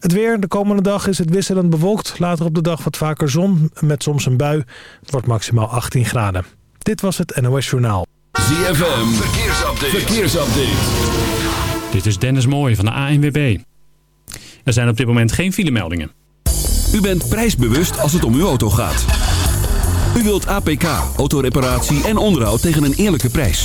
Het weer, de komende dag is het wisselend bewolkt. Later op de dag wat vaker zon, met soms een bui. Het wordt maximaal 18 graden. Dit was het NOS Journaal. ZFM, verkeersupdate. verkeersupdate. Dit is Dennis Mooij van de ANWB. Er zijn op dit moment geen filemeldingen. U bent prijsbewust als het om uw auto gaat. U wilt APK, autoreparatie en onderhoud tegen een eerlijke prijs.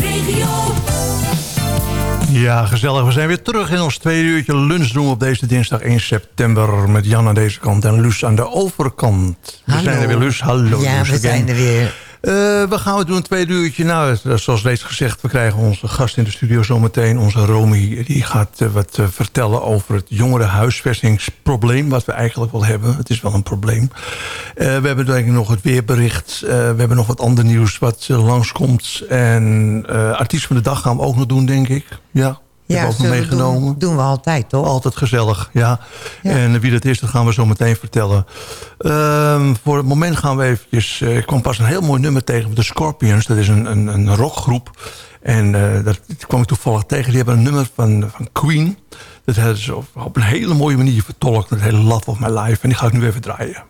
Ja, gezellig. We zijn weer terug in ons tweede uurtje lunch doen op deze dinsdag 1 september. Met Jan aan deze kant en Luus aan de overkant. We Hallo. zijn er weer, Luus. Hallo. Ja, Luus we again. zijn er weer. Eh, we gaan het doen een tweede uurtje. Nou, eh, zoals reeds gezegd, we krijgen onze gast in de studio zometeen. Onze Romy, die gaat eh, wat vertellen over het jongerenhuisvestingsprobleem. Wat we eigenlijk wel hebben. Het is wel een probleem. We hebben denk ik nog het weerbericht. We hebben nog wat ander nieuws wat langskomt. En artiest van de dag gaan we ook nog doen, denk ik. Ja, Ja, ook meegenomen. doen, doen we altijd, toch? Altijd gezellig, ja. Ja. En wie dat is, dat gaan we zo meteen vertellen. Ehm, voor het moment gaan we eventjes... eh, ik kwam pas een heel mooi nummer tegen van de Scorpions. Dat is een, een, een rockgroep. En eh, dat kwam ik toevallig tegen. Die hebben een nummer van, van Queen. Dat hebben ze op, op een hele mooie manier vertolkt. Het hele Love of My Life. En die ga ik nu even draaien.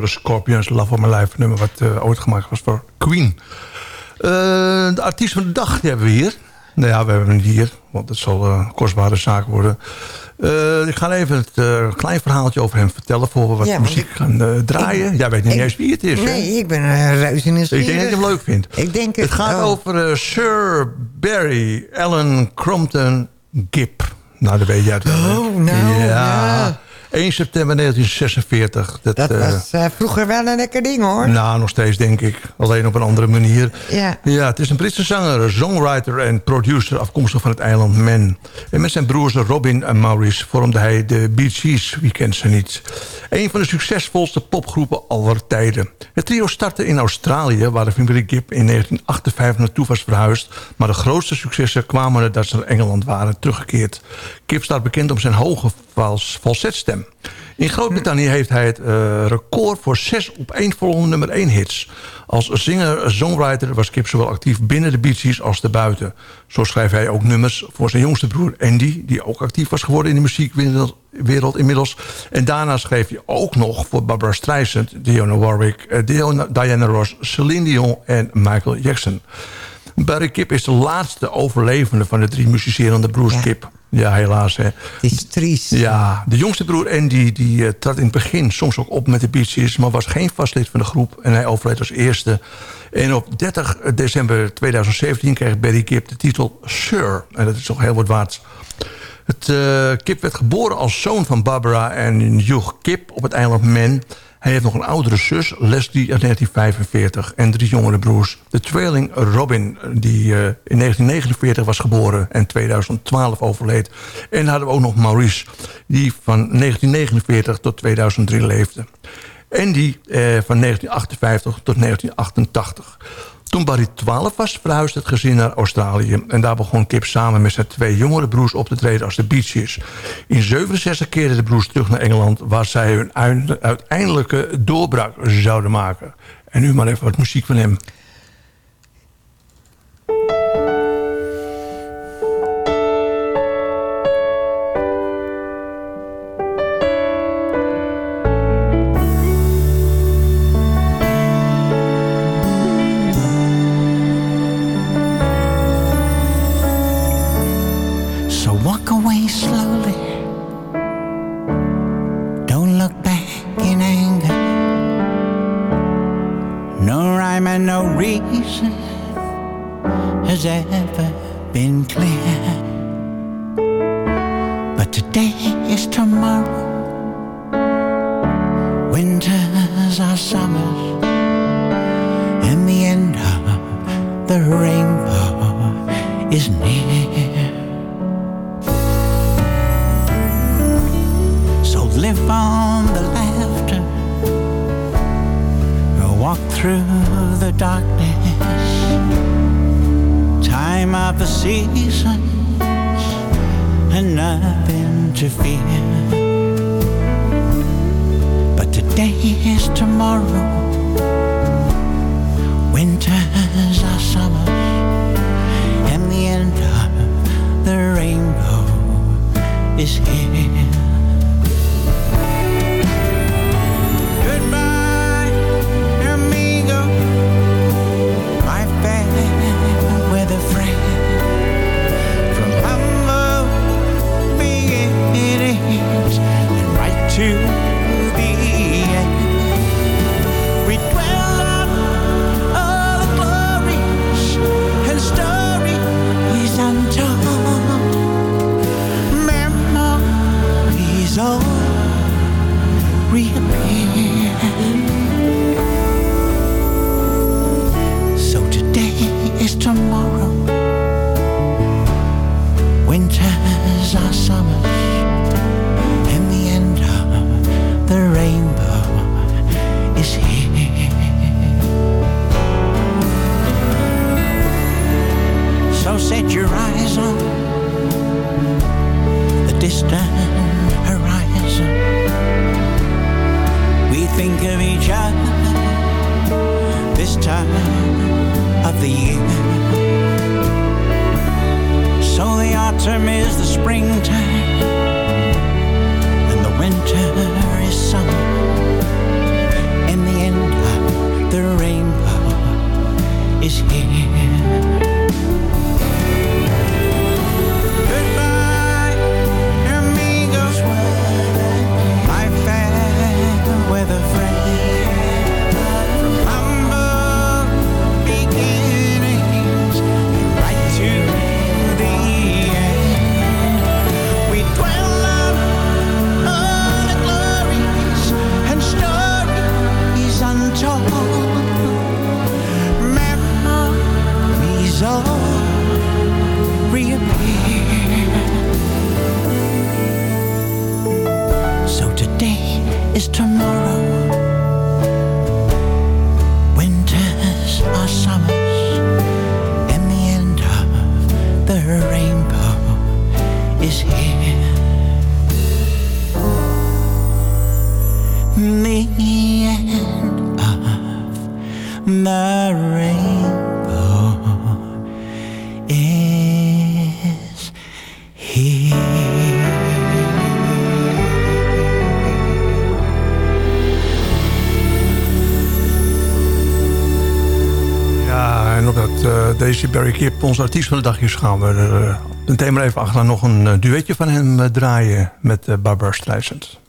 Door de Scorpions. Love of My Life, nummer wat eh, ooit gemaakt was voor Queen. Eh, de artiest van de dag die hebben we hier. Nou ja, we hebben hem hier, want het zal eh, een kostbare zaak worden. Eh, ik ga even het eh, klein verhaaltje over hem vertellen... voor we wat Ja, muziek ik- gaan eh, draaien. Jij weet niet ik- eens wie het is, hè? Nee, ik ben uh, reuze Ik nieuwsgierig. denk dat je hem leuk vindt. Ik denk het. Het gaat oh. over eh, Sir Barry Allen Crompton Gibb. Nou, dat weet jij het wel. hè? Oh, nou, ja. 1 september 1946. Dat, Dat eh, was eh, vroeger wel een lekker ding, hoor. nou, nog steeds denk ik. Alleen op een andere manier. Ja. Ja, het is een Britse zanger, songwriter en producer... afkomstig van het eiland Man. En met zijn broers Robin en Maurice vormde hij de Bee Gees. Wie kent ze niet? Een van de succesvolste popgroepen aller tijden. Het trio startte in Australië... waar de familie Gibb in 1958 naartoe was verhuisd. Maar de grootste successen kwamen nadat ze naar Engeland waren teruggekeerd. Gibb staat bekend om zijn hoge vals, falsetstem. In Groot-Brittannië heeft hij het eh, record voor zes op één volgende nummer 1 hits. Als zinger-songwriter was Kip zowel actief binnen de Bee Gees als daarbuiten. Zo schreef hij ook nummers voor zijn jongste broer Andy... die ook actief was geworden in de muziekwereld wereld inmiddels. En daarna schreef hij ook nog voor Barbara Streisand... Dionne Warwick, eh, Diana Ross, Celine Dion en Michael Jackson. Barry Kip is de laatste overlevende van de drie musicerende broers Ja. Kip. Ja, helaas. Hè. Het is triest. Ja, de jongste broer Andy die, eh, trad in het begin soms ook op met de Bee Gees... maar was geen vast lid van de groep en hij overleed als eerste. En op 30 december 2017 kreeg Barry Kip de titel Sir. En dat is toch heel wat waard. Het, eh, Kip werd geboren als zoon van Barbara en Hugh Kip op het eiland Man. Hij heeft nog een oudere zus, Leslie, uit 1945... en drie jongere broers. De tweeling Robin, die eh, in 1949 was geboren... en 2012 overleed. En hadden we ook nog Maurice, die van 1949 tot 2003 leefde. Andy eh, van 1958 tot 1988. Toen Barry 12 was, verhuisde het gezin naar Australië. En daar begon Kip samen met zijn twee jongere broers op te treden als de Bee Gees. In 67 keerden de broers terug naar Engeland... waar zij hun uite- uiteindelijke doorbraak zouden maken. En nu maar even wat muziek van hem. Eh, deze Barry Kip, ons artiest van de dag. Gaan we er eh, een thema even achteraan nog een eh, duetje van hem draaien met Barbara Streisand.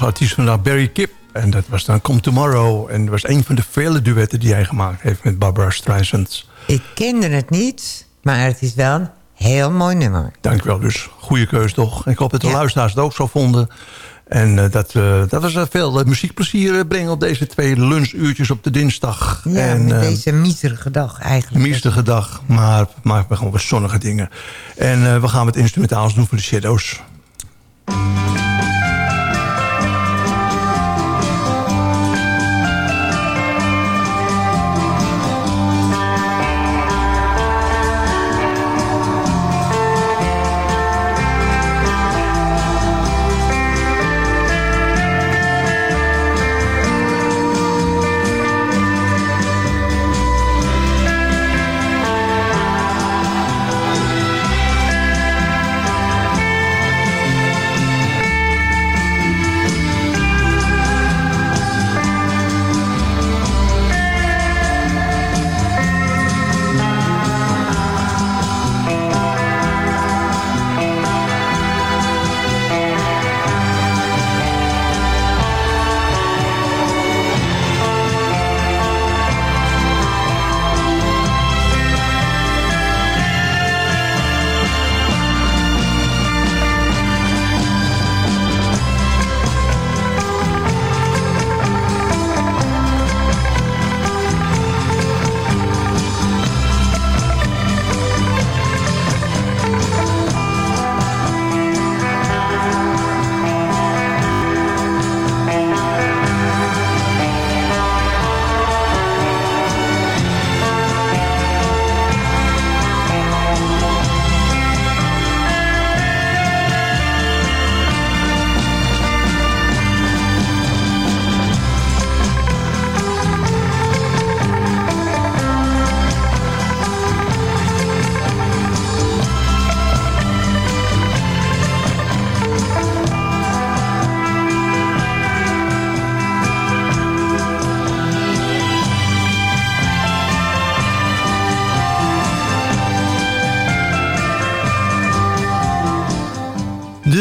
Onze artiest vandaag, Barry Kip. En dat was dan Come Tomorrow. En dat was een van de vele duetten die hij gemaakt heeft met Barbara Streisand. Ik kende het niet, maar het is wel een heel mooi nummer. Dankjewel dus. Goede keus toch. Ik hoop dat de Ja. luisteraars het ook zo vonden. En eh, dat, eh, dat was eh, veel muziekplezier brengen op deze twee lunchuurtjes op de dinsdag. Ja, en, met deze miserige dag eigenlijk. Miestige dag, maar, maar gaan weer zonnige dingen. En we gaan wat instrumentaals doen voor de Shadows.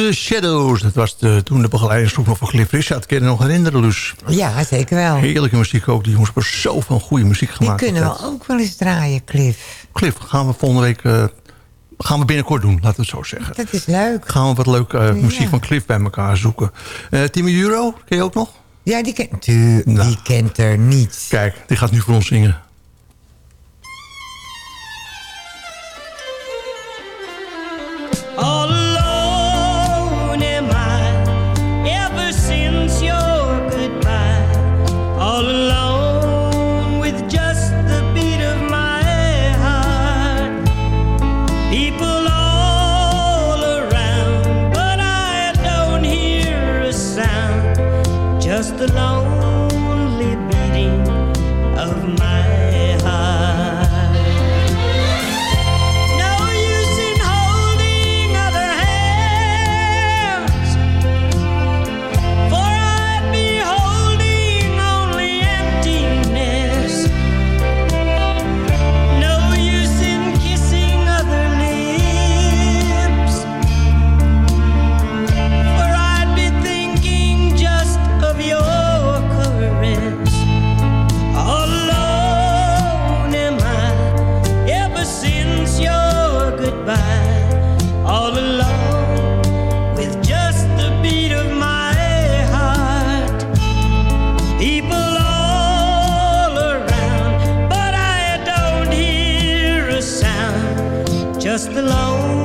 The Shadows, dat was de, toen de begeleidingsgroep nog van Cliff Richard. Kun je nog herinneren, Luus? Ja, zeker wel. Heerlijke muziek ook. Die jongens hebben zoveel goede muziek Die gemaakt. kunnen we ook wel eens draaien, Cliff. Cliff, gaan we volgende week... eh, gaan we binnenkort doen, laten we het zo zeggen. Dat is leuk. Gaan we wat leuke eh, muziek Ja. van Cliff bij elkaar zoeken. Eh Timmy Euro, ken je ook nog? Ja, die kent, Nou. die kent er niet. Kijk, die gaat nu voor ons zingen. Just lonely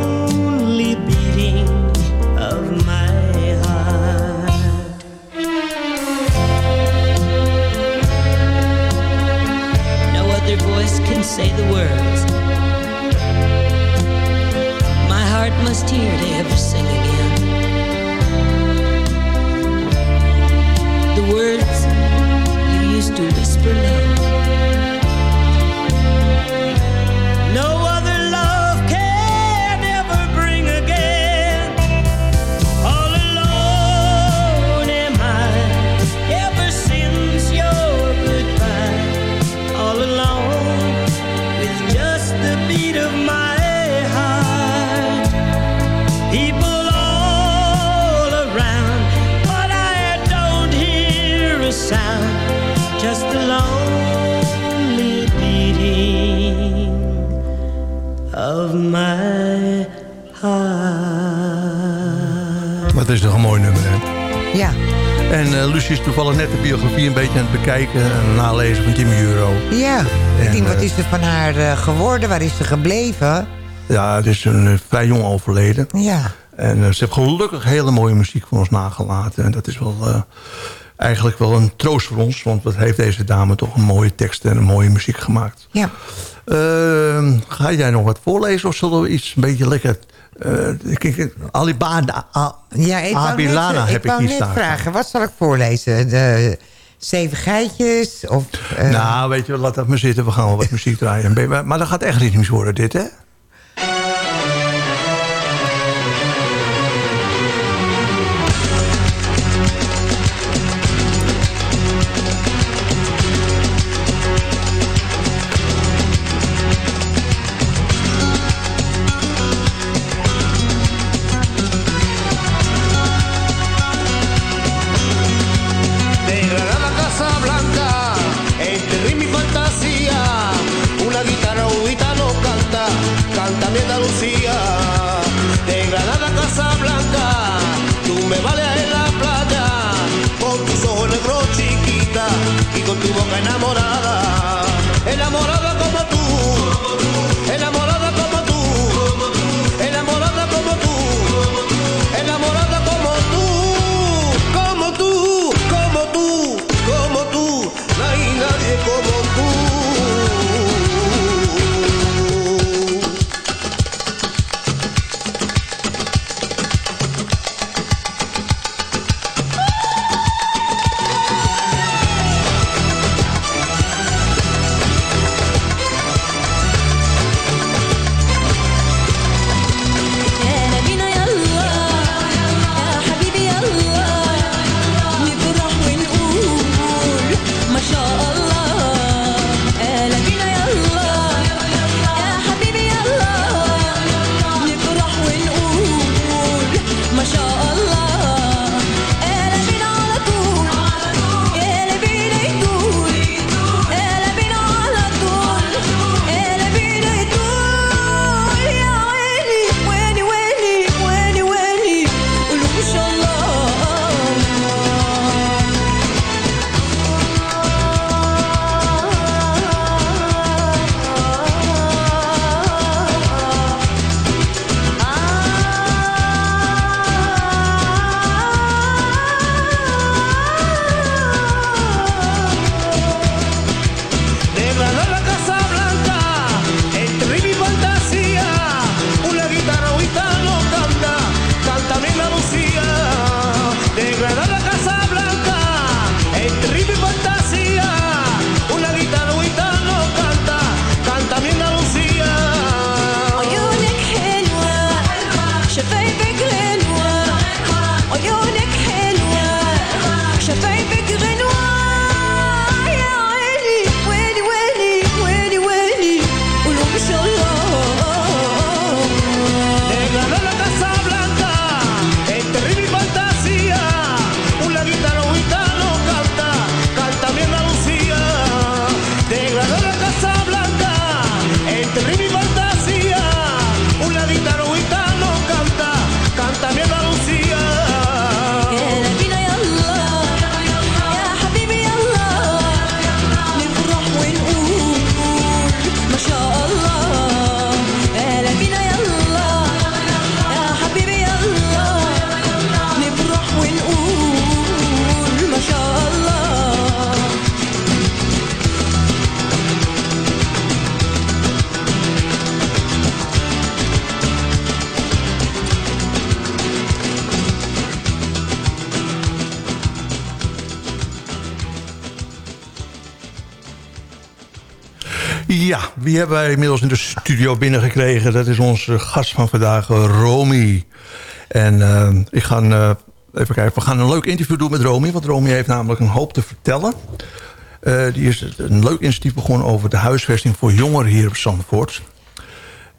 bekijken en nalezen van Jimmy Euro. Ja, En, en, wat eh, is er van haar eh, geworden? Waar is ze gebleven? Ja, het is een, eh, vrij jong overleden. Ja. En ze heeft gelukkig hele mooie muziek voor ons nagelaten. En dat is wel eigenlijk wel een troost voor ons. Want wat heeft deze dame toch een mooie tekst en een mooie muziek gemaakt. Ja. Eh, ga jij nog wat voorlezen of zullen we iets een beetje lekker... Uh, kijk, Alibada, A- Ja, ik Abilana net, heb ik ik hier net staan. vragen. Wat zal ik voorlezen? De zeven geitjes? Of, eh, Nou, weet je laat dat maar zitten. We gaan wel wat muziek draaien. Maar dat gaat echt ritmisch worden, dit, hè? Wie hebben wij inmiddels in de studio binnengekregen? Dat is onze gast van vandaag, Romy. En eh, ik ga eh, even kijken, we gaan een leuk interview doen met Romy. Want Romy heeft namelijk een hoop te vertellen. Eh, die is een leuk initiatief begonnen over de huisvesting voor jongeren hier op Zandvoort.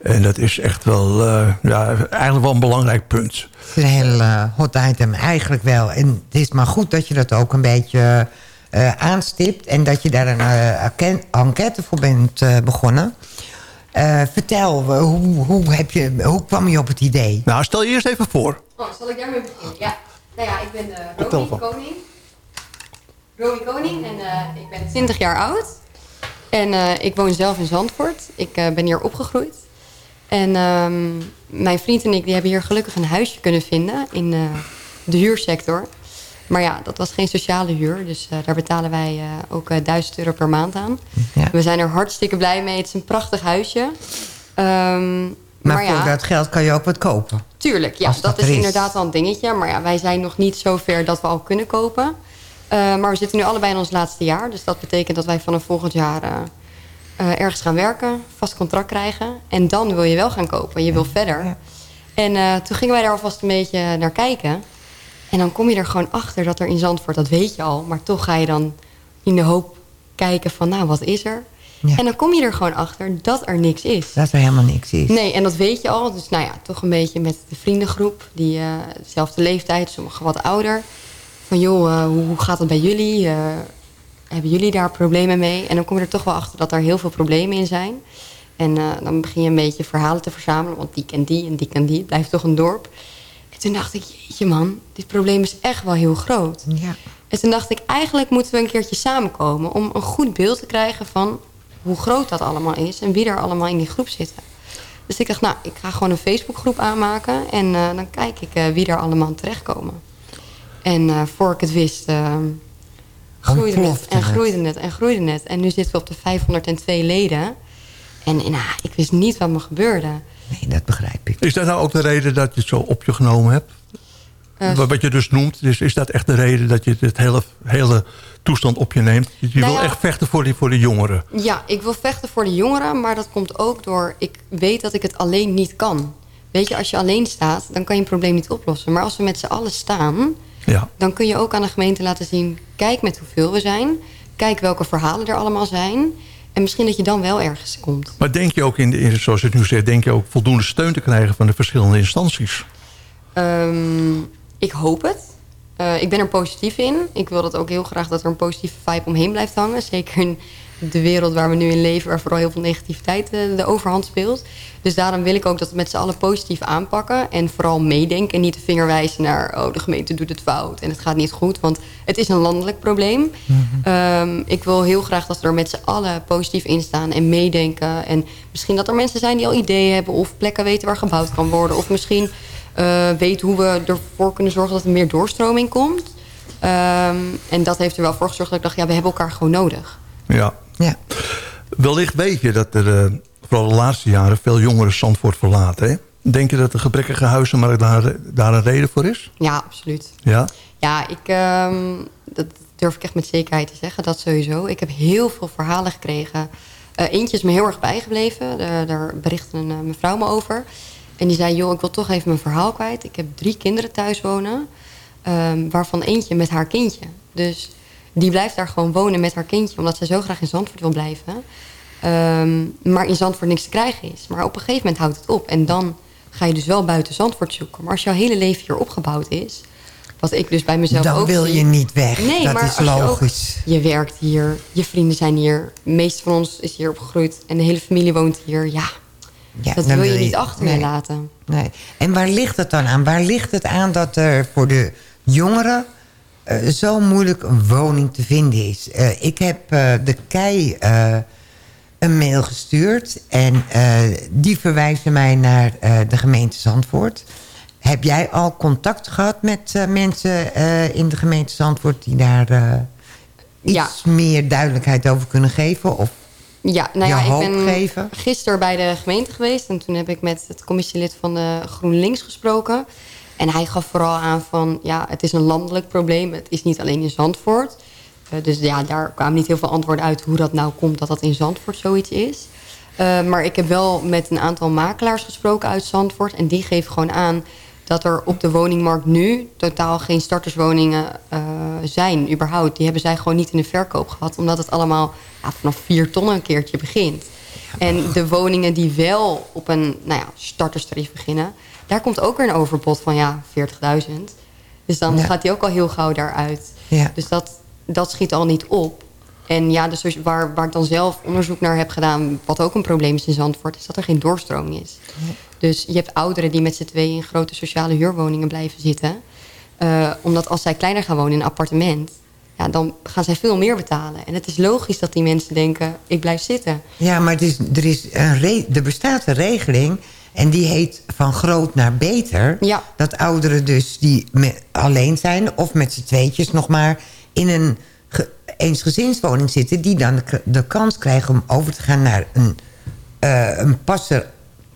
En dat is echt wel, ja, eigenlijk wel een belangrijk punt. Een heel hot item, eigenlijk wel. En het is maar goed dat je dat ook een beetje aanstipt... en dat je daar een eh, enquête- voor bent eh, begonnen. Eh, vertel, eh, hoe, hoe, heb je, hoe kwam je op het idee? Nou, stel je eerst even voor. Oh, zal ik daarmee beginnen? Ja. Nou ja, ik ben uh, Romy. Koning. Romy Koning en eh, ik ben 20 jaar oud. En eh, ik woon zelf in Zandvoort. Ik eh, ben hier opgegroeid. En ehm, mijn vriend en ik die hebben hier gelukkig een huisje kunnen vinden in eh, de huursector. Maar ja, dat was geen sociale huur. Dus eh, daar betalen wij eh, ook eh 1000 euro per maand aan. We zijn er hartstikke blij mee. Het is een prachtig huisje. Ehm, Maar, maar ja, voor dat geld kan je ook wat kopen. Tuurlijk, ja, dat, dat is er inderdaad wel een dingetje. Maar ja, wij zijn nog niet zo ver dat we al kunnen kopen. Maar we zitten nu allebei in ons laatste jaar. Dus dat betekent dat wij vanaf volgend jaar ergens gaan werken. Vast contract krijgen. En dan wil je wel gaan kopen. Je wil verder. En toen gingen wij daar alvast een beetje naar kijken. En dan kom je er gewoon achter dat er in Zandvoort, dat weet je al. Maar toch ga je dan in de hoop kijken van, nou, wat is er? En dan kom je er gewoon achter dat er niks is. Dat er helemaal niks is. Nee, en dat weet je al. Dus nou ja, toch een beetje met de vriendengroep. Die eh, dezelfde leeftijd, sommigen wat ouder. Van joh, eh, hoe, hoe gaat het bij jullie? Eh, hebben jullie daar problemen mee? En dan kom je er toch wel achter dat er heel veel problemen in zijn. En dan begin je een beetje verhalen te verzamelen. Want die kent die en die kent die. Het blijft toch een dorp. En toen dacht ik, jeetje man, dit probleem is echt wel heel groot. Ja. En toen dacht ik, eigenlijk moeten we een keertje samenkomen... om een goed beeld te krijgen van hoe groot dat allemaal is... en wie er allemaal in die groep zitten. Dus ik dacht, nou, ik ga gewoon een Facebookgroep aanmaken... en eh, dan kijk ik eh, wie er allemaal terechtkomen. En eh, voor ik het wist, groeide het en groeide het en groeide het. En nu zitten we op de 502 leden. En nou, ik wist niet wat me gebeurde. Nee, dat begrijp ik. Is dat nou ook de reden dat je het zo op je genomen hebt? Eh, Wat wat je dus noemt, is, is dat echt de reden dat je het hele, hele toestand op je neemt? Je Nou wil ja. echt vechten voor die, voor de jongeren. Ja, ik wil vechten voor de jongeren, maar dat komt ook door... ik weet dat ik het alleen niet kan. Weet je, als je alleen staat, dan kan je een probleem niet oplossen. Maar als we met z'n allen staan, Ja. dan kun je ook aan de gemeente laten zien... kijk met hoeveel we zijn, kijk welke verhalen er allemaal zijn... en misschien dat je dan wel ergens komt. Maar denk je ook, in de, zoals je het nu zegt, denk je ook voldoende steun te krijgen van de verschillende instanties? Ehm, ik hoop het. Eh, ik ben er positief in. Ik wil dat ook heel graag dat er een positieve vibe omheen blijft hangen. Zeker in de wereld waar we nu in leven... waar vooral heel veel negativiteit eh, de overhand speelt. Dus daarom wil ik ook dat we met z'n allen positief aanpakken... en vooral meedenken en niet de vinger wijzen naar... oh, de gemeente doet het fout en het gaat niet goed. Want het is een landelijk probleem. Ehm, ik wil heel graag dat we er met z'n allen positief in staan en meedenken. En misschien dat er mensen zijn die al ideeën hebben... of plekken weten waar gebouwd kan worden. Of misschien eh, weten hoe we ervoor kunnen zorgen dat er meer doorstroming komt. Ehm, en dat heeft er wel voor gezorgd dat ik dacht... ja, we hebben elkaar gewoon nodig. Ja. Ja. Wellicht weet je dat er, eh, vooral de laatste jaren, veel jongeren Zandvoort verlaten. Hè? Denk je dat de gebrekkige huizenmarkt daar, daar een reden voor is? Ja, absoluut. Ja? Ja, ik, ehm, dat durf ik echt met zekerheid te zeggen. Dat sowieso. Ik heb heel veel verhalen gekregen. Eh, eentje is me heel erg bijgebleven. Daar, daar berichtte een eh, mevrouw me over. En die zei, joh, ik wil toch even mijn verhaal kwijt. Ik heb drie kinderen thuis wonen. ehm, waarvan eentje met haar kindje. Dus die blijft daar gewoon wonen met haar kindje. Omdat zij zo graag in Zandvoort wil blijven. Ehm, maar in Zandvoort niks te krijgen is. Maar op een gegeven moment houdt het op. En dan ga je dus wel buiten Zandvoort zoeken. Maar als jouw hele leven hier opgebouwd is... Wat ik dus bij mezelf Dan ook wil zie. je niet weg. Nee, Dat maar is als je ook- logisch. Je, werkt hier, je vrienden zijn hier. De meeste van ons is hier opgegroeid. En de hele familie woont hier. Ja, Ja, dat wil je niet achter nee. laten. Nee. En waar ligt het dan aan? Waar ligt het aan dat er voor de jongeren eh, zo moeilijk een woning te vinden is? Eh, ik heb eh, de KEI eh, een mail gestuurd. En eh, die verwijzen mij naar eh, de gemeente Zandvoort. Heb jij al contact gehad met eh, mensen eh, in de gemeente Zandvoort... die daar eh, iets meer duidelijkheid over kunnen geven? Of Ja, nou ja, ik ben geven? gisteren bij de gemeente geweest. En toen heb ik met het commissielid van de GroenLinks gesproken. En hij gaf vooral aan van, ja, het is een landelijk probleem. Het is niet alleen in Zandvoort. Eh, dus ja, daar kwamen niet heel veel antwoorden uit hoe dat nou komt dat dat in Zandvoort zoiets is. Eh, maar ik heb wel met een aantal makelaars gesproken uit Zandvoort. En die geven gewoon aan dat er op de woningmarkt nu totaal geen starterswoningen eh, zijn, überhaupt. Die hebben zij gewoon niet in de verkoop gehad. Omdat het allemaal vanaf vier ton een keertje begint. En de woningen die wel op een nou ja, starterstarief beginnen... daar komt ook weer een overbod van ja, 40.000. Dus dan Ja. gaat die ook al heel gauw daaruit. Ja. Dus dat, dat schiet al niet op. En ja, dus waar, waar ik dan zelf onderzoek naar heb gedaan... wat ook een probleem is in Zandvoort... is dat er geen doorstroming is. Dus je hebt ouderen die met z'n tweeën in grote sociale huurwoningen blijven zitten. Eh, omdat als zij kleiner gaan wonen in een appartement... Ja, dan gaan zij veel meer betalen. En het is logisch dat die mensen denken, ik blijf zitten. Ja, maar het is, er, is een er bestaat een regeling... en die heet van groot naar beter. Ja. Dat ouderen dus die alleen zijn... of met z'n tweetjes nog maar in een ge- eensgezinswoning zitten... die dan de, kans krijgen om over te gaan naar een, eh, een passer,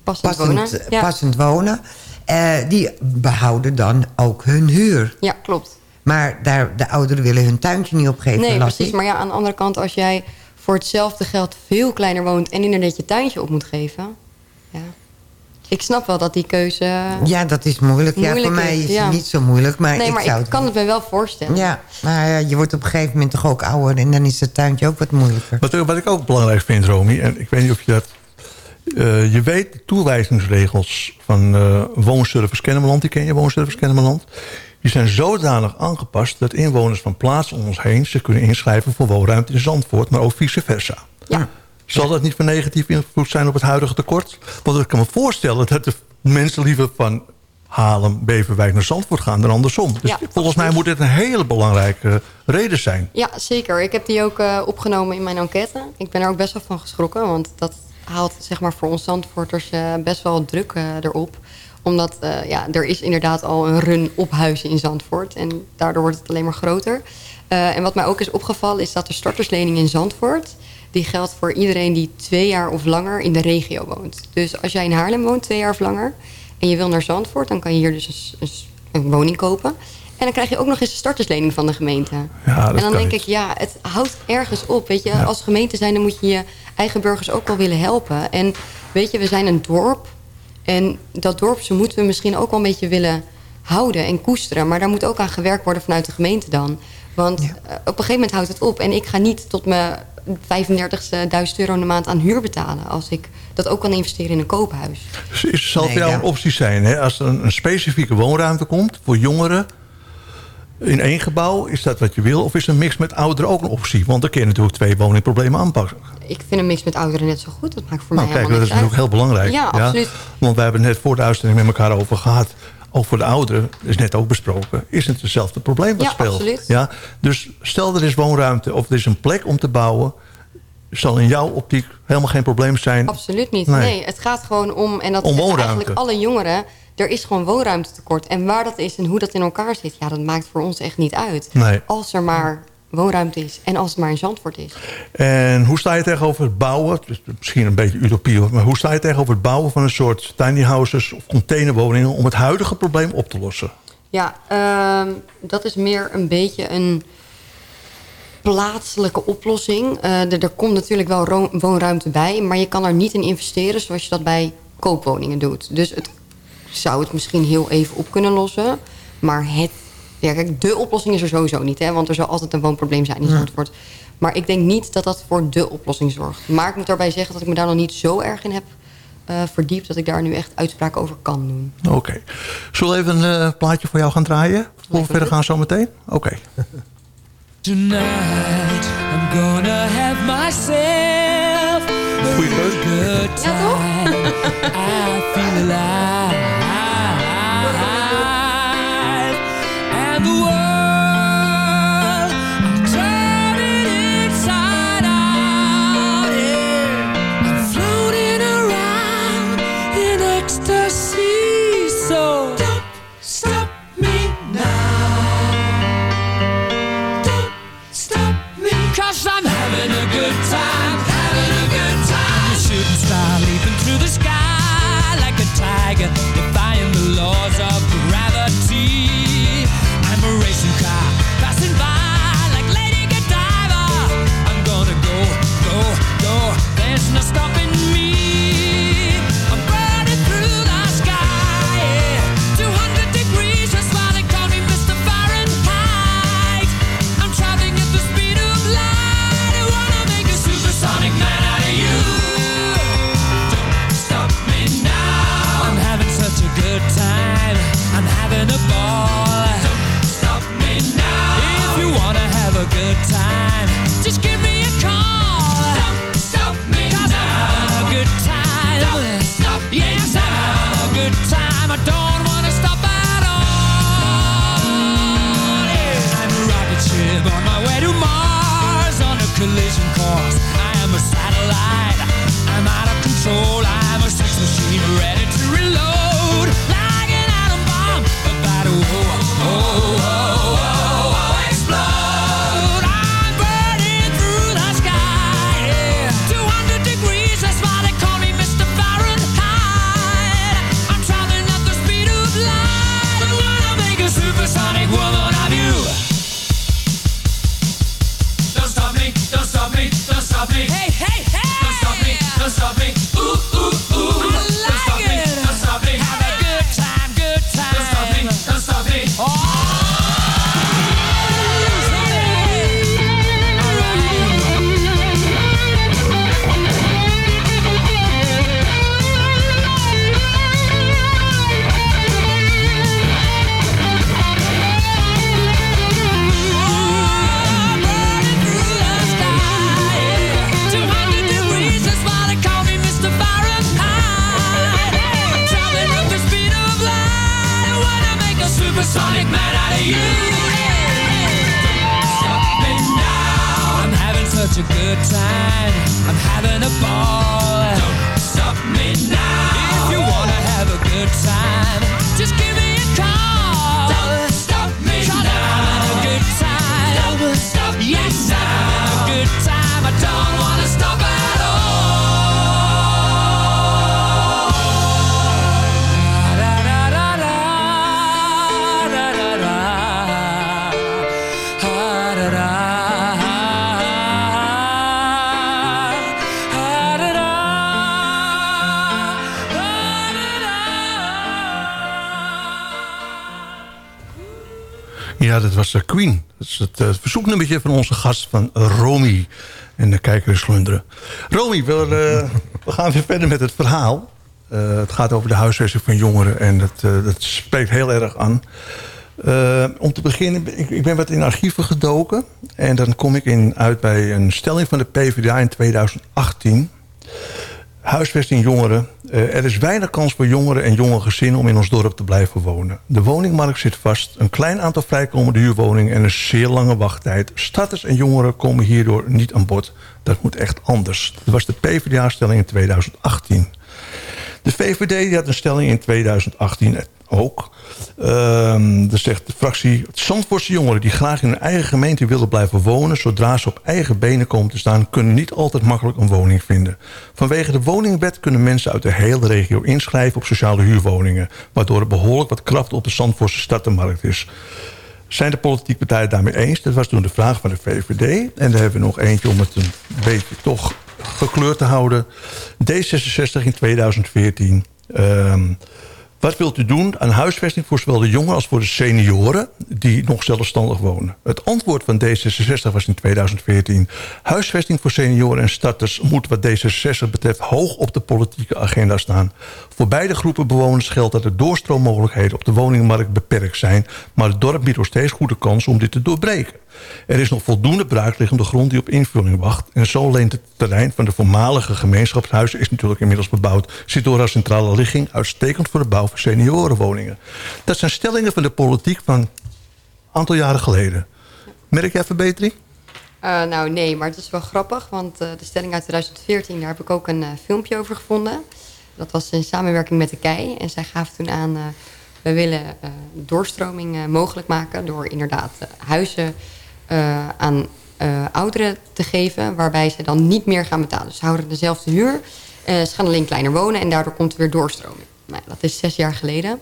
Passend wonen, ja. passend wonen. Eh, die behouden dan ook hun huur. Ja, klopt. Maar daar, de ouderen willen hun tuintje niet opgeven. Nee, precies. ik. Maar ja, aan de andere kant, als jij voor hetzelfde geld veel kleiner woont... en inderdaad je tuintje op moet geven... Ja. Ik snap wel dat die keuze Ja, dat is moeilijk. ja, moeilijk voor mij is ja. het niet zo moeilijk. Maar nee, ik maar zou ik kan het me wel voorstellen. Ja, maar ja, je wordt op een gegeven moment toch ook ouder... en dan is het tuintje ook wat moeilijker. Wat, wat ik ook belangrijk vind, Romy, en ik weet niet of je dat... eh, je weet de toewijzingsregels van eh Woonservice Kennemerland. Die ken je, Woonservice Kennemerland. Die zijn zodanig aangepast dat inwoners van plaatsen om ons heen... zich kunnen inschrijven voor woonruimte in Zandvoort, maar ook vice versa. Ja. Zal dat niet van negatief invloed zijn op het huidige tekort? Want ik kan me voorstellen dat de mensen liever van Haarlem, Beverwijk naar Zandvoort gaan dan andersom. Dus Ja, volgens mij moet dit een hele belangrijke reden zijn. Ja, zeker. Ik heb die ook eh, opgenomen in mijn enquête. Ik ben er ook best wel van geschrokken, want dat haalt zeg maar, voor ons Zandvoorters eh, best wel druk eh, erop. Omdat ja, er is inderdaad al een run op huizen in Zandvoort en daardoor wordt het alleen maar groter. En wat mij ook is opgevallen is dat de starterslening in Zandvoort... die geldt voor iedereen die twee jaar of langer in de regio woont. Dus als jij in Haarlem woont, twee jaar of langer... en je wil naar Zandvoort, dan kan je hier dus een, woning kopen... En dan krijg je ook nog eens een starterslening van de gemeente. Ja, dat en dan denk niet. ik, ja, het houdt ergens op. Weet je, als gemeente zijn, dan moet je je eigen burgers ook wel willen helpen. En weet je, we zijn een dorp. En dat dorp moeten we misschien ook wel een beetje willen houden en koesteren. Maar daar moet ook aan gewerkt worden vanuit de gemeente dan. Want eh, op een gegeven moment houdt het op. En ik ga niet tot mijn 35.000 euro in de maand aan huur betalen. Als ik dat ook kan investeren in een koophuis. Dus is- zal voor jou ja. een optie zijn, hè? als er een, een specifieke woonruimte komt voor jongeren in één gebouw, is dat wat je wil? Of is een mix met ouderen ook een optie? Want dan kun je natuurlijk twee woningproblemen aanpakken. Ik vind een mix met ouderen net zo goed. Dat maakt voor Nou, mij kijk, helemaal dat is natuurlijk heel belangrijk. Ja, absoluut. Want wij hebben het net voor de uitzending met elkaar over gehad. Ook voor de ouderen, is net ook besproken, is het hetzelfde probleem wat Ja, speelt. absoluut. Ja? Dus stel er is woonruimte of er is een plek om te bouwen... zal in jouw optiek helemaal geen probleem zijn. Absoluut niet. Nee. Nee, het gaat gewoon om... en dat Om woonruimte. eigenlijk alle jongeren... er is gewoon woonruimtetekort. En waar dat is en hoe dat in elkaar zit... ja, dat maakt voor ons echt niet uit. Nee. Als er maar woonruimte is en als het maar in Zandvoort is. En hoe sta je tegenover het bouwen, misschien een beetje utopie... maar hoe sta je tegenover het bouwen van een soort tiny houses... of containerwoningen om het huidige probleem op te lossen? Ja, ehm, dat is meer een beetje een plaatselijke oplossing. Eh, er, er komt natuurlijk wel woonruimte bij... maar je kan er niet in investeren zoals je dat bij koopwoningen doet. Dus het zou het misschien heel even op kunnen lossen. Maar het, ja, kijk, de oplossing is er sowieso niet. Hè, want er zal altijd een woonprobleem zijn in Zandvoort. Maar ik denk niet dat dat voor de oplossing zorgt. Maar ik moet daarbij zeggen dat ik me daar nog niet zo erg in heb eh, verdiept... dat ik daar nu echt uitspraken over kan doen. Oké. Zullen we even een eh, plaatje voor jou gaan draaien? Voor we verder gaan zo meteen? Oké. Tonight I'm gonna have myself a good time. I feel alive. Het eh, verzoeknummertje van onze gast van Romy. En de kijker is glunderen. Romy, we, eh, we gaan weer verder met het verhaal. Eh, het gaat over de huisvesting van jongeren. En dat, dat spreekt heel erg aan. Om te beginnen, ik, ik ben wat in archieven gedoken. En dan kom ik in, uit bij een stelling van de PvdA in 2018 huisvesting jongeren. Eh, er is weinig kans voor jongeren en jonge gezinnen om in ons dorp te blijven wonen. De woningmarkt zit vast. Een klein aantal vrijkomende huurwoningen en een zeer lange wachttijd. Starters en jongeren komen hierdoor niet aan bod. Dat moet echt anders. Dat was de PvdA-stelling in 2018. VVD die had een stelling in 2018 ook. Ehm dat zegt de fractie... Zandvoortse jongeren die graag in hun eigen gemeente willen blijven wonen... zodra ze op eigen benen komen te staan... kunnen niet altijd makkelijk een woning vinden. Vanwege de woningwet kunnen mensen uit de hele regio inschrijven... op sociale huurwoningen... waardoor er behoorlijk wat kracht op de Zandvoortse stadtenmarkt is. Zijn de politieke partijen daarmee eens? Dat was toen de vraag van de VVD. En daar hebben we nog eentje om het een beetje toch gekleurd te houden. D66 in 2014. Ehm, wat wilt u doen aan huisvesting voor zowel de jongeren als voor de senioren die nog zelfstandig wonen? Het antwoord van D66 was in 2014. Huisvesting voor senioren en starters moet wat D66 betreft hoog op de politieke agenda staan. Voor beide groepen bewoners geldt dat de doorstroommogelijkheden op de woningmarkt beperkt zijn, maar het dorp biedt nog steeds goede kansen om dit te doorbreken. Er is nog voldoende braakliggende grond die op invulling wacht. En zo leent het terrein van de voormalige gemeenschapshuizen... is natuurlijk inmiddels bebouwd. Zit door haar centrale ligging uitstekend voor de bouw van seniorenwoningen. Dat zijn stellingen van de politiek van een aantal jaren geleden. Merk jij verbetering? Eh, nou, nee, maar het is wel grappig, want eh, de stelling uit 2014, daar heb ik ook een eh, filmpje over gevonden. Dat was in samenwerking met de KEI. En zij gaven toen aan, we willen doorstroming mogelijk maken door inderdaad huizen eh, aan eh, ouderen te geven, waarbij ze dan niet meer gaan betalen. Ze houden dezelfde huur, eh, ze gaan alleen kleiner wonen en daardoor komt er weer doorstroming. Nou, dat is zes jaar geleden.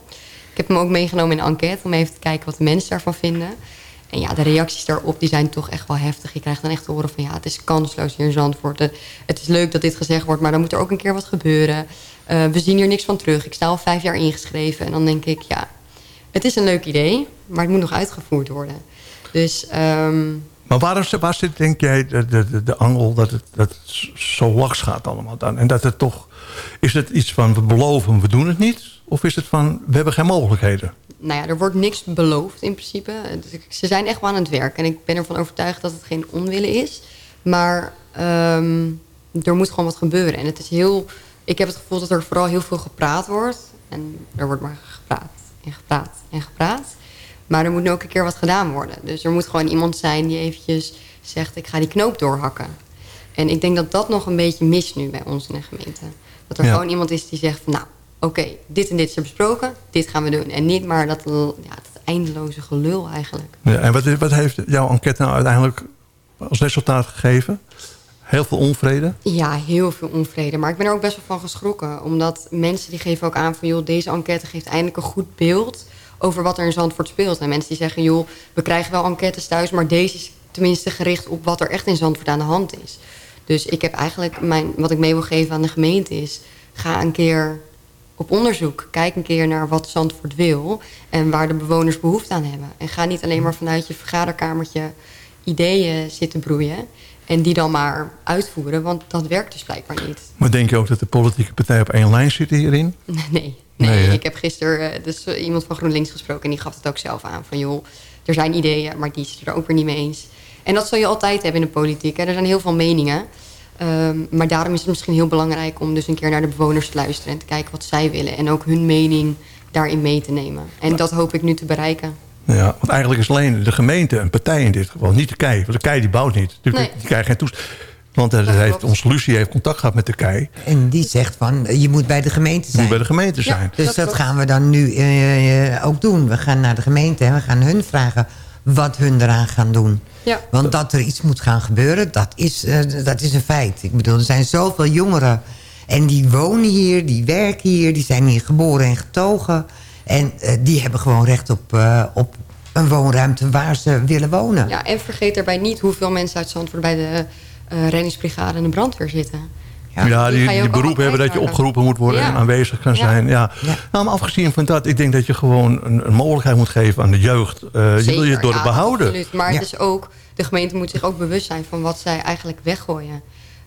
Ik heb hem ook meegenomen in een enquête om even te kijken wat de mensen daarvan vinden. En ja, de reacties daarop die zijn toch echt wel heftig. Je krijgt dan echt te horen van ja, het is kansloos hier in Zandvoort. Het- is leuk dat dit gezegd wordt, maar dan moet er ook een keer wat gebeuren. We zien hier niks van terug. Ik sta al vijf jaar ingeschreven. En dan denk ik, ja, het is een leuk idee, maar het moet nog uitgevoerd worden. Dus ehm, Maar waarom, waar zit, denk jij, de, de, de, de angel dat het, dat het zo laks gaat allemaal dan? En dat het toch... Is het iets van, we beloven, we doen het niet? Of is het van, we hebben geen mogelijkheden? nou ja, er wordt niks beloofd in principe. Dus Ze zijn echt wel aan het werk. En ik ben ervan overtuigd dat het geen onwillen is. Maar ehm, er moet gewoon wat gebeuren. En het is heel... Ik heb het gevoel dat er vooral heel veel gepraat wordt. En er wordt maar gepraat en gepraat en gepraat. Maar er moet nu ook een keer wat gedaan worden. Dus er moet gewoon iemand zijn die eventjes zegt... ik ga die knoop doorhakken. En ik denk dat dat nog een beetje mist nu bij ons in de gemeente. Dat er Ja. gewoon iemand is die zegt van... nou, oké, dit en dit is er besproken, dit gaan we doen. En niet maar dat, ja, dat eindeloze gelul eigenlijk. Ja, en wat, wat heeft jouw enquête nou uiteindelijk als resultaat gegeven? Heel veel onvrede? Ja, heel veel onvrede. Maar ik ben er ook best wel van geschrokken. Omdat mensen die geven ook aan van... joh, deze enquête geeft eindelijk een goed beeld... over wat er in Zandvoort speelt. En mensen die zeggen... joh, we krijgen wel enquêtes thuis... maar deze is tenminste gericht op wat er echt in Zandvoort aan de hand is. Dus ik heb eigenlijk... Mijn, wat ik mee wil geven aan de gemeente is... ga een keer op onderzoek. Kijk een keer naar wat Zandvoort wil... en waar de bewoners behoefte aan hebben. En ga niet alleen maar vanuit je vergaderkamertje... ideeën zitten broeien... En die dan maar uitvoeren, want dat werkt dus blijkbaar niet. Maar denk je ook dat de politieke partijen op één lijn zitten hierin? Nee, nee. Ik heb gisteren eh, dus eh, iemand van GroenLinks gesproken... en die gaf het ook zelf aan. Van joh, er zijn ideeën, maar die is er ook weer niet mee eens. En dat zul je altijd hebben in de politiek. Hè. Er zijn heel veel meningen. Ehm, maar daarom is het misschien heel belangrijk... om dus een keer naar de bewoners te luisteren... en te kijken wat zij willen. En ook hun mening daarin mee te nemen. En dat hoop ik nu te bereiken. Ja, want eigenlijk is alleen de gemeente een partij in dit geval. Niet de KEI, want de KEI die bouwt niet. Die, Nee. die krijgt geen toestemming. Want er heeft, onze Lucie heeft contact gehad met de KEI. En die zegt van, je moet bij de gemeente zijn. Moet bij de gemeente zijn. Dus dat, gaan we dan nu eh, eh, ook doen. We gaan naar de gemeente en we gaan hun vragen wat hun eraan gaan doen. Ja. Want dat er iets moet gaan gebeuren, dat is, eh, dat is een feit. Ik bedoel, er zijn zoveel jongeren en die wonen hier, die werken hier... die zijn hier geboren en getogen. En die hebben gewoon recht op, eh, op een woonruimte waar ze willen wonen. Ja, en vergeet daarbij niet hoeveel mensen uit Zandvoort... bij de eh reddingsbrigade en de brandweer zitten. Ja, die, ga je die ook beroep hebben dat je opgeroepen moet worden Ja. en aanwezig kan zijn. Ja. Nou, maar afgezien van dat, ik denk dat je gewoon een, een mogelijkheid moet geven aan de jeugd. Eh, je wil je dorp ja, behouden. Absoluut. Maar Ja. het is ook, de gemeente moet zich ook bewust zijn van wat zij eigenlijk weggooien.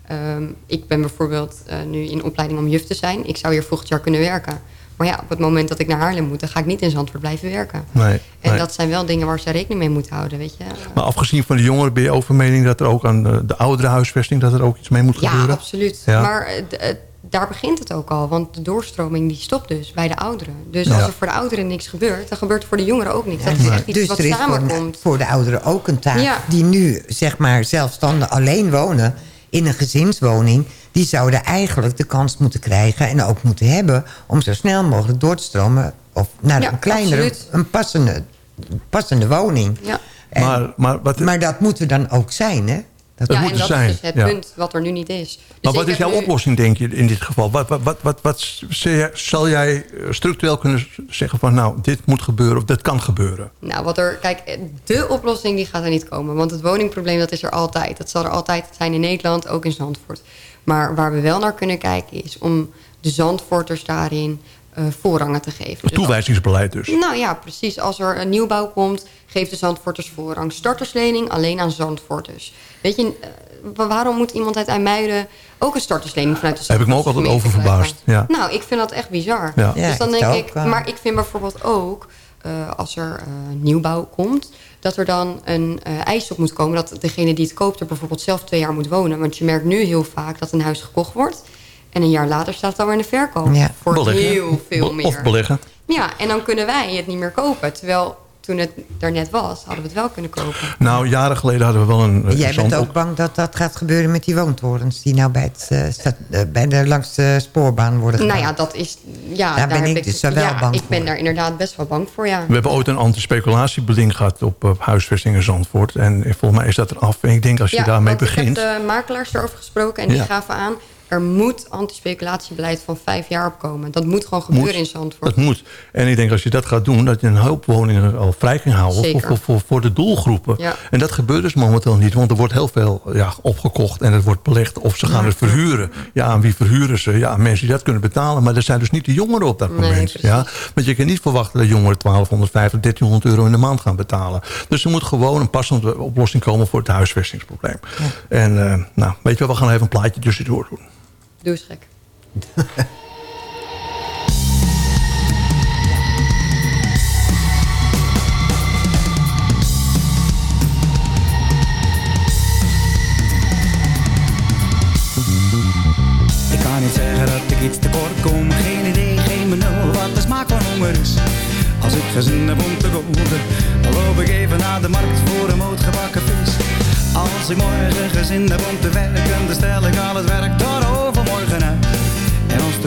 Ehm, ik ben bijvoorbeeld eh, nu in opleiding om juf te zijn. Ik zou hier volgend jaar kunnen werken. Maar ja, op het moment dat ik naar Haarlem moet, dan ga ik niet in Zandvoort blijven werken. Nee, En nee. dat zijn wel dingen waar ze rekening mee moeten houden, weet je. Maar afgezien van de jongeren ben je over mening dat er ook aan de, de oudere huisvesting... dat er ook iets mee moet Ja, gebeuren? absoluut. Ja. Maar eh, eh, daar begint het ook al. Want de doorstroming die stopt dus bij de ouderen. Dus Ja. als er voor de ouderen niks gebeurt, dan gebeurt er voor de jongeren ook niks. Dat is echt iets dus wat er is voor, samenkomt. voor de ouderen ook een taak... Ja. die nu zeg maar zelfstandig alleen wonen in een gezinswoning... die zouden eigenlijk de kans moeten krijgen en ook moeten hebben... om zo snel mogelijk door te stromen of naar Ja, een kleinere, absoluut. een passende, passende woning. Ja. En- Maar, maar, wat, maar dat moet er dan ook zijn, hè? Dat Dat ja, moet en er dat zijn, is dus het ja. punt wat er nu niet is. Dus maar ik wat is jouw nu- oplossing, denk je, in dit geval? Wat, wat, wat, wat, wat zal jij- eh, structureel kunnen zeggen van... nou, dit moet gebeuren of dit kan gebeuren? Nou, wat er, kijk, de oplossing die gaat er niet komen. Want het woningprobleem, dat is er altijd. Dat zal er altijd zijn in Nederland, ook in Zandvoort. Maar waar we wel naar kunnen kijken is om de Zandvoorters daarin eh, voorrangen te geven. Het Dus toewijzingsbeleid dus. Nou ja, precies. Als er een nieuwbouw komt, geeft de Zandvoorters voorrang. Starterslening alleen aan Zandvoorters. Weet je, eh, wa- waarom moet iemand uit IJmuiden ook een starterslening vanuit de Daar heb ik me ook altijd over verbaasd. Ja. Nou, ik vind dat echt bizar. Ja. Ja, dus dan ik denk ik, maar ik vind bijvoorbeeld ook, eh, als er eh, nieuwbouw komt, dat er dan een eh, eis op moet komen dat degene die het koopt er bijvoorbeeld zelf twee jaar moet wonen. Want je merkt nu heel vaak dat een huis gekocht wordt en een jaar later staat het alweer in de verkoop. Ja. Voor Beleggen. heel veel meer. Of beleggen. Ja, en dan kunnen wij het niet meer kopen. Terwijl toen het er net was, hadden we het wel kunnen kopen. Nou, jaren geleden hadden we wel een... eh, Jij bent ook bang dat dat gaat gebeuren met die woontorens... die nou bij, het, eh, eh, bij de, langs de spoorbaan worden Nou gebouwd? ja, dat is... Ja, Daar ben ik dus wel ja, bang ik ben daar inderdaad best wel bang voor, ja. We hebben ooit een antispeculatiebeding gehad op eh, huisvesting in Zandvoort. En volgens mij is dat eraf. En ik denk als je ja, daarmee begint... Ik heb de makelaars erover gesproken en die gaven aan... er moet antispeculatiebeleid van vijf jaar opkomen. Dat moet gewoon gebeuren in Zandvoort. Dat moet. En ik denk als je dat gaat doen, dat je een hoop woningen al vrij kan houden voor, de doelgroepen. Ja. En dat gebeurt dus momenteel niet, want er wordt heel veel ja, opgekocht en het wordt belegd of ze gaan het verhuren. Ja, aan wie verhuren ze? Ja, mensen die dat kunnen betalen, maar dat zijn dus niet de jongeren op dat Nee, moment. precies. Ja? Want je kan niet verwachten dat jongeren 1250, 1300 euro in de maand gaan betalen. Dus er moet gewoon een passende oplossing komen voor het huisvestingsprobleem. En eh, nou, weet je wel, we gaan even een plaatje tussendoor doen. Doe eens gek. Ik kan niet zeggen dat ik iets tekort kom. Geen idee, geen benul wat vaak van honger is. Als ik gezin heb om te koken, dan loop ik even naar de markt voor een moot gebakken vis. Als ik morgen gezin heb om te werken, dan stel ik al het werk tot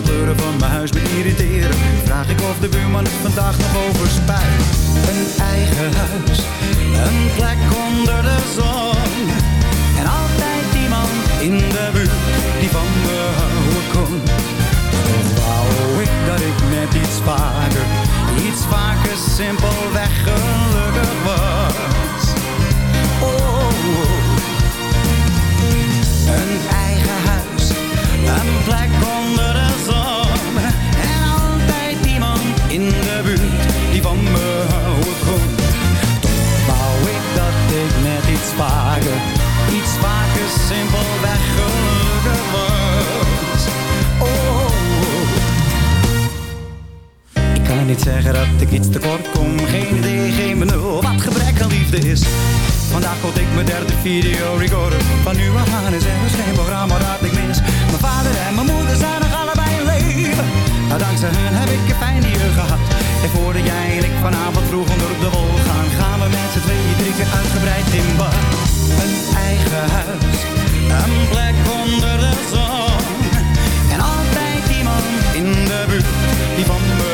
kleuren van mijn huis me irriteren, vraag ik of de buurman vandaag nog overspuit. Een eigen huis, een plek onder de zon. En altijd iemand in de buurt die van me houden kon. Toch wou ik dat ik net iets vaker, iets vaker simpelweg gelukkig niet zeggen dat ik iets tekort kom. Geen idee, geen benul, wat gebrek aan liefde is. Vandaag vond ik mijn derde video recorder. Van nu af aan is er dus geen programma dat ik mis. Mijn vader en mijn moeder zijn nog allebei in leven. Nou, dankzij hun heb ik een fijn hier gehad. En voordat jij en ik vanavond vroeg onder de wol gaan, gaan we met z'n tweeën drie keer uitgebreid in bad. Een eigen huis, een plek onder de zon. En altijd iemand in de buurt die van me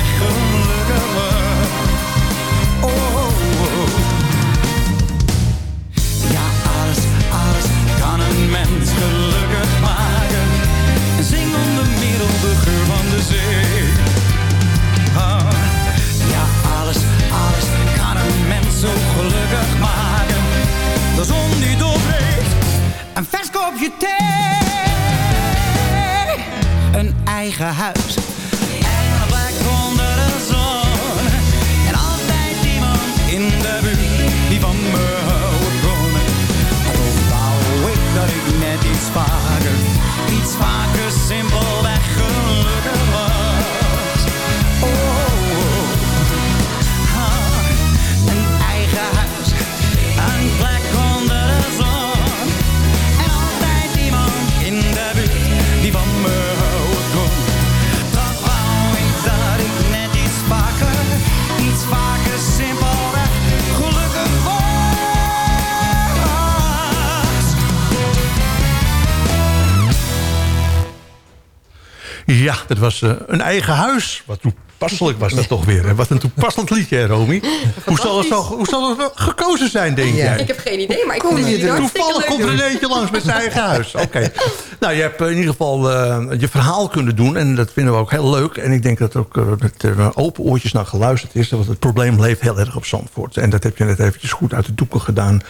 was eh, een eigen huis. Wat toepasselijk was dat toch weer. hè? Wat een toepasselijk liedje, hè, Romy? Hoe zal, het zo, hoe zal het wel gekozen zijn, denk jij? Ik heb geen idee, maar ik Kom er hartstikke toevallig komt er een eentje langs met zijn eigen huis. Oké. Nou, je hebt in ieder geval eh, je verhaal kunnen doen. En dat vinden we ook heel leuk. En ik denk dat ook eh, met eh, open oortjes naar geluisterd is. Want het probleem leeft heel erg op Zandvoort. En dat heb je net eventjes goed uit de doeken gedaan.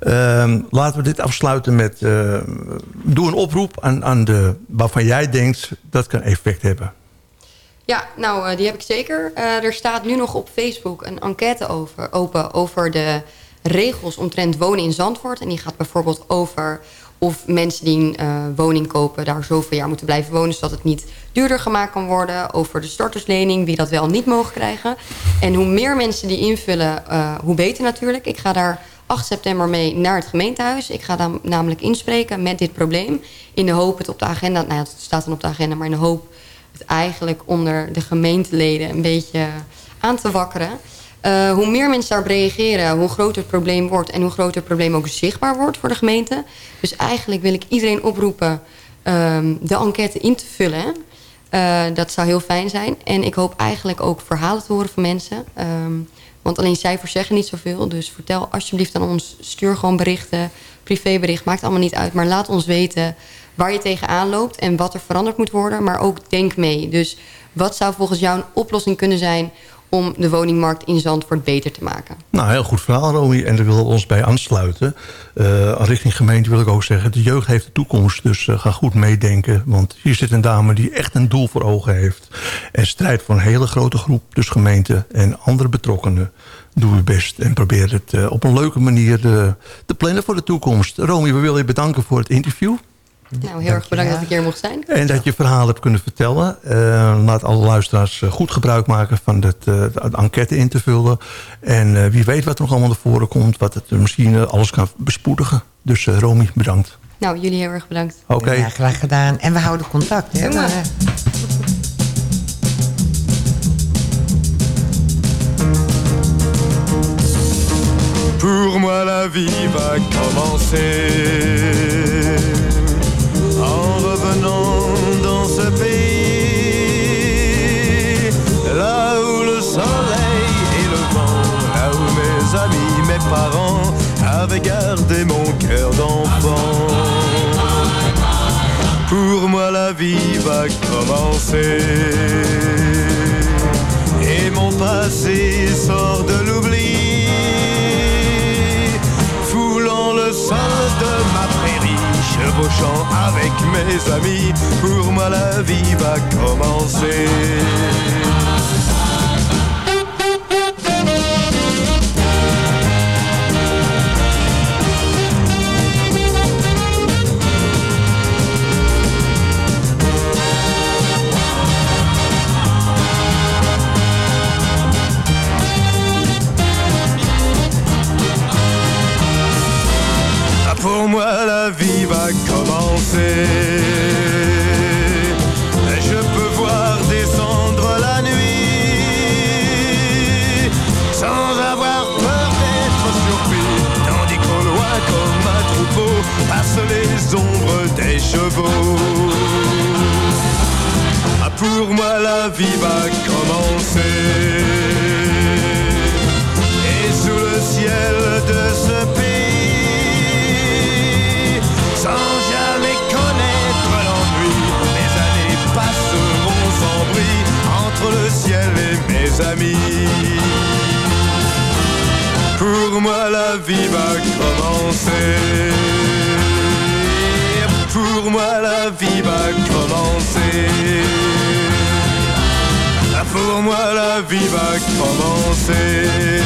Ehm, laten we dit afsluiten met... eh, doe een oproep aan, aan de... waarvan jij denkt dat kan effect hebben. Ja, nou, eh, die heb ik zeker. Eh, er staat nu nog op Facebook een enquête over, open over de regels omtrent wonen in Zandvoort. En die gaat bijvoorbeeld over of mensen die een eh, woning kopen... daar zoveel jaar moeten blijven wonen... zodat het niet duurder gemaakt kan worden. Over de starterslening, wie dat wel niet mogen krijgen. En hoe meer mensen die invullen, hoe beter natuurlijk. Ik ga daar 8 september mee naar het gemeentehuis. Ik ga dan namelijk inspreken met dit probleem. In de hoop het op de agenda... Nou ja, het staat dan op de agenda, maar in de hoop eigenlijk onder de gemeenteleden een beetje aan te wakkeren. Eh, hoe meer mensen daarop reageren, hoe groter het probleem wordt... en hoe groter het probleem ook zichtbaar wordt voor de gemeente. Dus eigenlijk wil ik iedereen oproepen ehm, de enquête in te vullen. Eh, dat zou heel fijn zijn. En ik hoop eigenlijk ook verhalen te horen van mensen. Ehm, want alleen cijfers zeggen niet zoveel. Dus vertel alsjeblieft aan ons. Stuur gewoon berichten, privébericht. Maakt allemaal niet uit. Maar laat ons weten waar je tegenaan loopt... en wat er veranderd moet worden. Maar ook denk mee. Dus wat zou volgens jou een oplossing kunnen zijn om de woningmarkt in Zandvoort beter te maken. Nou, heel goed verhaal, Romy. En daar we ons bij aansluiten. Eh, richting gemeente wil ik ook zeggen... de jeugd heeft de toekomst, dus eh, ga goed meedenken. Want hier zit een dame die echt een doel voor ogen heeft. En strijdt voor een hele grote groep. Dus gemeente en andere betrokkenen. Doe je best en probeer het eh, op een leuke manier te plannen voor de toekomst. Romy, we willen je bedanken voor het interview. Nou, heel erg bedankt dat ik hier mocht zijn. En dat je verhaal hebt kunnen vertellen. Eh, laat alle luisteraars eh, goed gebruik maken van het, eh, de enquête in te vullen. En eh, wie weet wat er nog allemaal naar voren komt. Wat het misschien alles kan bespoedigen. Dus eh, Romy, bedankt. Nou, jullie heel erg bedankt. Oké. Ja, graag gedaan. En we houden contact. Hè? Doe maar. Pour moi la vie va commencer parents gardé mon cœur d'enfant. Pour moi la vie va commencer et mon passé sort de l'oubli foulant le sol de ma prairie, chevauchant avec mes amis, pour moi la vie va commencer. Commencer. Je peux voir descendre la nuit sans avoir peur d'être surpris. Tandis qu'au loin comme un troupeau passent les ombres des chevaux. Ah, pour moi la vie va Pour moi la vie va commencer. Pour moi la vie va commencer. Pour moi la vie va commencer.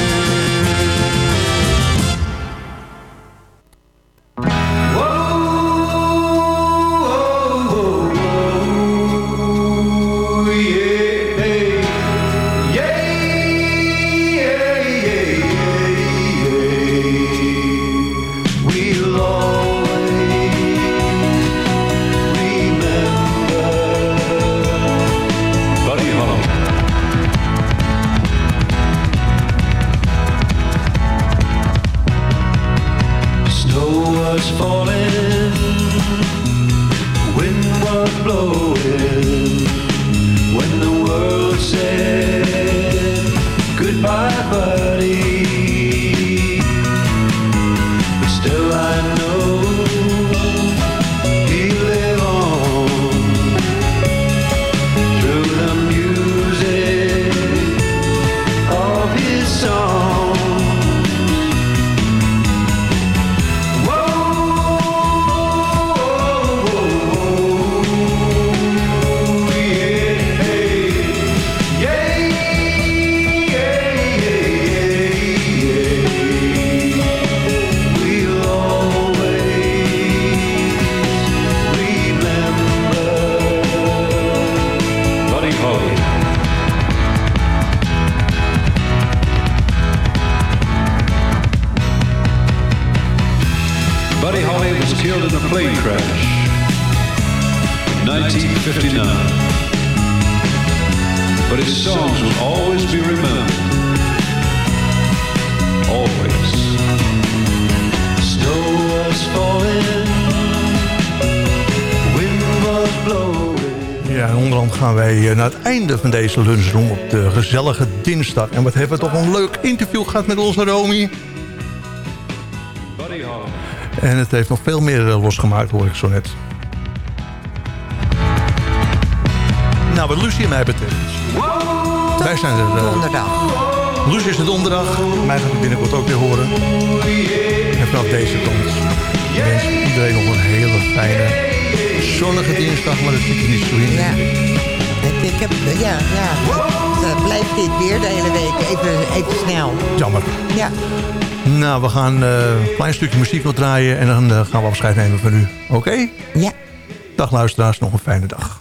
met deze lunchroom op de gezellige dinsdag. En wat hebben we toch een leuk interview gehad met onze Romy. En het heeft nog veel meer eh, losgemaakt, hoor ik zo net. Nou, wat Lucie en mij betreft. Wij zijn er. Eh, donderdag. Lucie is het donderdag. Mij gaat het binnenkort ook weer horen. Heb vanaf deze kant wens iedereen nog een hele fijne zonnige dinsdag, maar dat zit er niet zo in ik heb, eh, ja, ja. Eh, Blijft dit weer de hele week. Even, even snel. Jammer. Ja. Nou, we gaan eh, een klein stukje muziek nog draaien. En dan gaan we afscheid nemen van u. Oké? Ja. Dag luisteraars, nog een fijne dag.